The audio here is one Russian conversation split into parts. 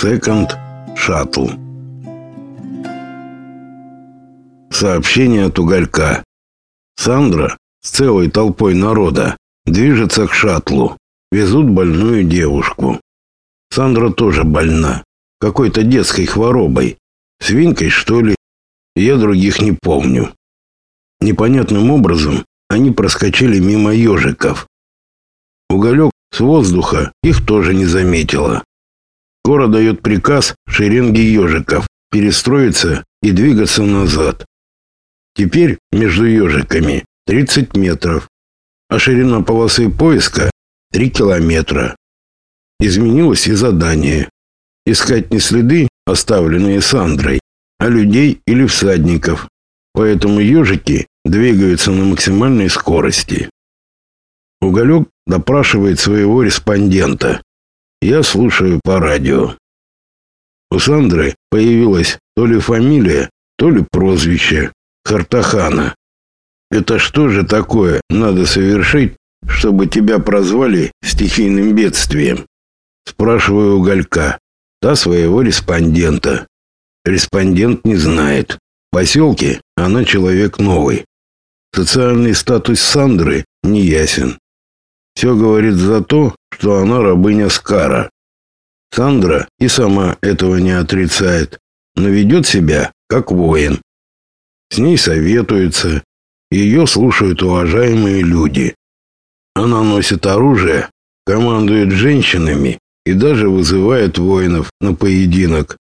Секонд Шаттл. Сообщение от уголька. Сандра с целой толпой народа движется к шаттлу. Везут больную девушку. Сандра тоже больна. Какой-то детской хворобой. Свинкой, что ли? Я других не помню. Непонятным образом они проскочили мимо ежиков. Уголек с воздуха их тоже не заметила. Кора дает приказ шеренге ежиков перестроиться и двигаться назад. Теперь между ежиками 30 метров, а ширина полосы поиска 3 километра. Изменилось и задание. Искать не следы, оставленные Сандрой, а людей или всадников. Поэтому ежики двигаются на максимальной скорости. Уголек допрашивает своего респондента. Я слушаю по радио. У Сандры появилась то ли фамилия, то ли прозвище Картахана. Это что же такое надо совершить, чтобы тебя прозвали стихийным бедствием? Спрашиваю уголька, та своего респондента. Респондент не знает. В поселке она человек новый. Социальный статус Сандры не ясен. Все говорит за то, что она рабыня Скара. Сандра и сама этого не отрицает, но ведет себя как воин. С ней советуются, ее слушают уважаемые люди. Она носит оружие, командует женщинами и даже вызывает воинов на поединок.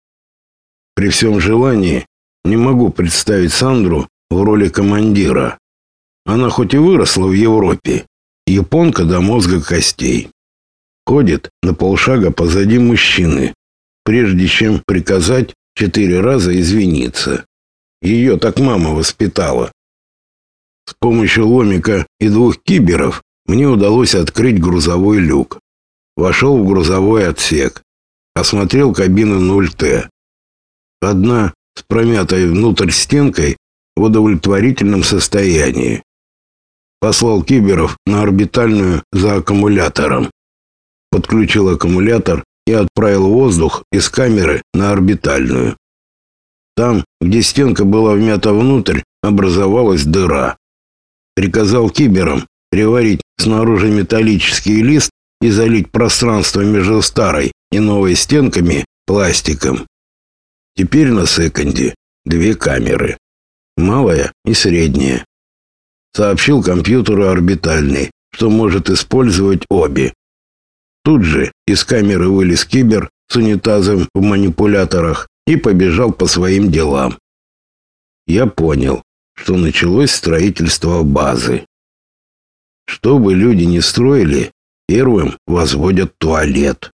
При всем желании не могу представить Сандру в роли командира. Она хоть и выросла в Европе, японка до мозга костей. Ходит на полшага позади мужчины, прежде чем приказать четыре раза извиниться. Ее так мама воспитала. С помощью ломика и двух киберов мне удалось открыть грузовой люк. Вошел в грузовой отсек. Осмотрел кабину 0Т. Одна с промятой внутрь стенкой в удовлетворительном состоянии. Послал киберов на орбитальную за аккумулятором. Подключил аккумулятор и отправил воздух из камеры на орбитальную. Там, где стенка была вмята внутрь, образовалась дыра. Приказал киберам приварить снаружи металлический лист и залить пространство между старой и новой стенками пластиком. Теперь на секонде две камеры. Малая и средняя. Сообщил компьютеру орбитальный, что может использовать обе. Тут же из камеры вылез кибер с унитазом в манипуляторах и побежал по своим делам. Я понял, что началось строительство базы. Что бы люди ни строили, первым возводят туалет.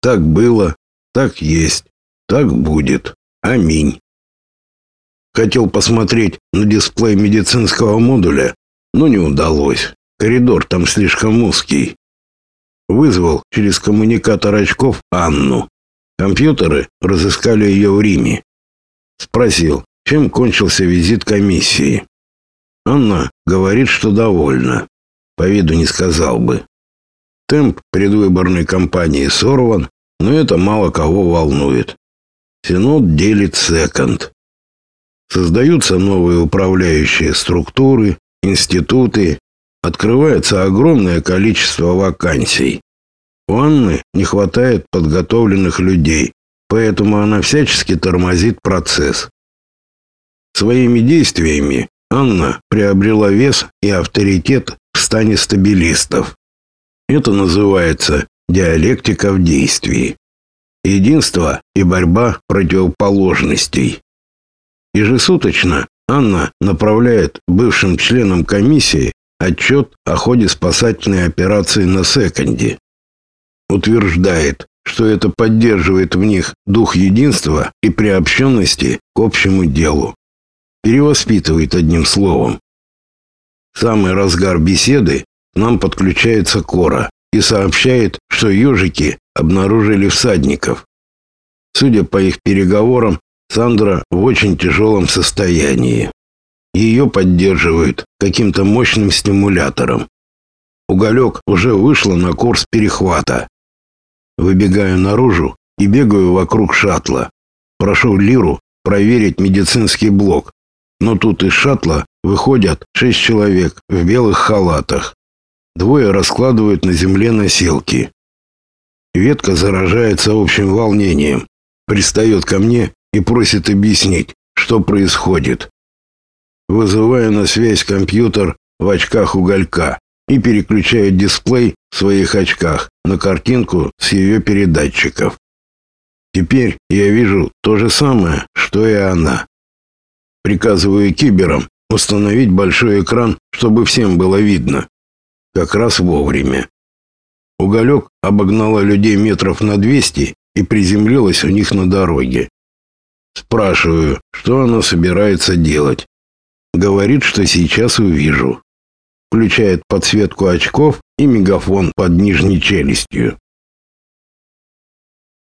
Так было, так есть, так будет. Аминь. Хотел посмотреть на дисплей медицинского модуля, но не удалось. Коридор там слишком узкий. Вызвал через коммуникатор очков Анну. Компьютеры разыскали ее в Риме. Спросил, чем кончился визит комиссии. Анна говорит, что довольна. По виду не сказал бы. Темп предвыборной кампании сорван, но это мало кого волнует. Синод делит секонд. Создаются новые управляющие структуры, институты, открывается огромное количество вакансий. У Анны не хватает подготовленных людей, поэтому она всячески тормозит процесс. Своими действиями Анна приобрела вес и авторитет в стане стабилистов. Это называется диалектика в действии. Единство и борьба противоположностей. Ежесуточно Анна направляет бывшим членам комиссии отчет о ходе спасательной операции на секонде. Утверждает, что это поддерживает в них дух единства и приобщенности к общему делу. Перевоспитывает одним словом. В самый разгар беседы нам подключается Кора и сообщает, что ежики обнаружили всадников. Судя по их переговорам, Сандра в очень тяжелом состоянии. Ее поддерживают каким-то мощным стимулятором. Уголек уже вышла на курс перехвата. Выбегаю наружу и бегаю вокруг шаттла. Прошу Лиру проверить медицинский блок. Но тут из шаттла выходят шесть человек в белых халатах. Двое раскладывают на земле носилки. Ветка заражается общим волнением, пристает ко мне и просит объяснить, что происходит. Вызываю на связь компьютер в очках уголька и переключаю дисплей в своих очках на картинку с ее передатчиков. Теперь я вижу то же самое, что и она. Приказываю киберам установить большой экран, чтобы всем было видно. Как раз вовремя. Уголек обогнала людей метров на 200 и приземлилась у них на дороге. Спрашиваю, что она собирается делать. Говорит, что сейчас увижу. Включает подсветку очков и мегафон под нижней челюстью.